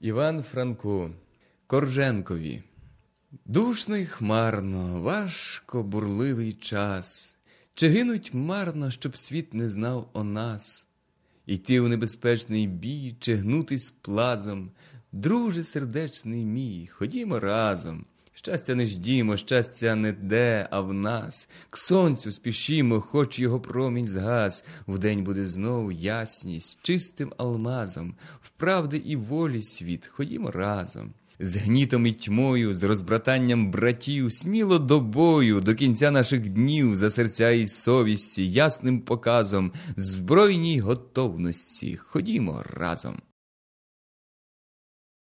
Іван Франко, Корженкові. Душно й хмарно, важко бурливий час, чи гинуть марно, щоб світ не знав о нас, Іти у небезпечний бій, чи гнутись плазом, друже сердечний мій, ходімо разом. Щастя не ждімо, щастя не де, а в нас. К сонцю спішімо, хоч його промінь згас. Вдень буде знов ясність, чистим алмазом, в правди і волі світ, ходімо разом. З гнітом і тьмою, з розбратанням братів, сміло до бою, до кінця наших днів, за серця і совісті, ясним показом, збройній готовності, ходімо разом.